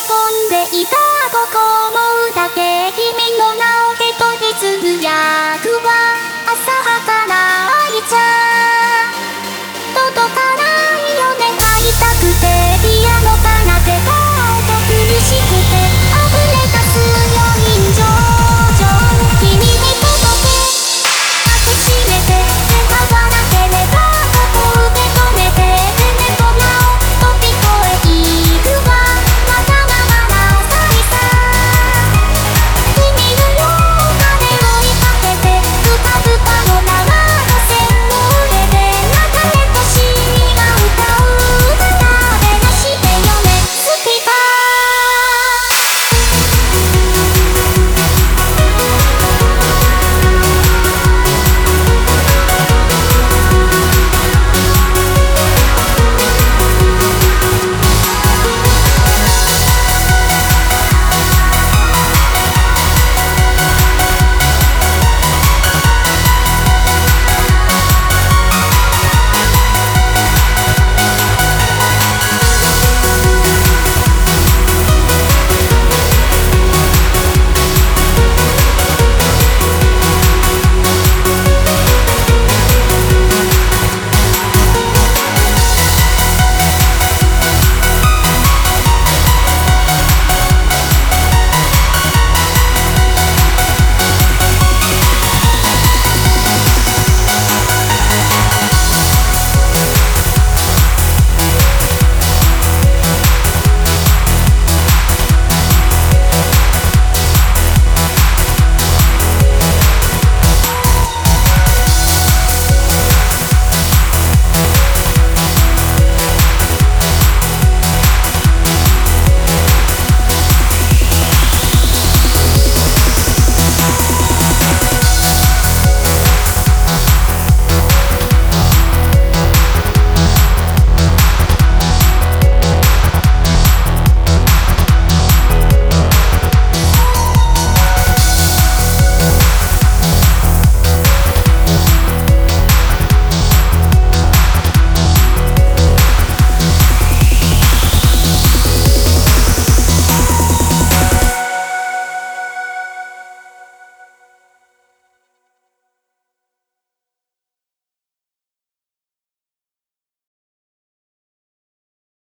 込んでいたここも